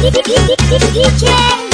DJ